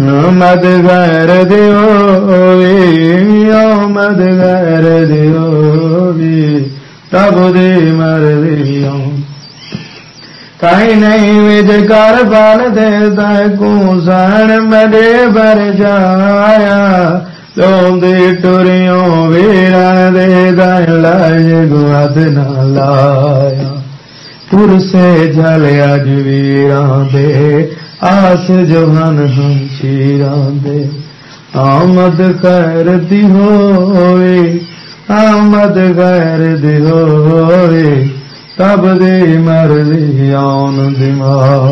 ਆਮਦ ਗੈਰ ਦਿਓਵੇ ਆਮਦ ਗੈਰ ਦਿਓਵੇ ਤਬ ਦੇ ਮਰਜ਼ੀ ਆਉਣ ਕਾਈ ਨਹੀਂ ਵਿਜ ਕਰ ਬਲ ਦੇ ਦਾ ਕੋ ਸਣ ਮਦੇ ਬਰ ਜਾਇਆ। ਲੋਂਦੇ ਟੁਰਿਓ ਵੀਰਾਂ ਦੇ ਦਾ ਲਾਜ ਗੁਆਦ ਨਾ ਲਾਇਆ। सुर से जल अज वीरा दे आस जवान हम शीरा दे आमद कर दी होए आमद कर दी होए तब दे मर दी आन दिमाग।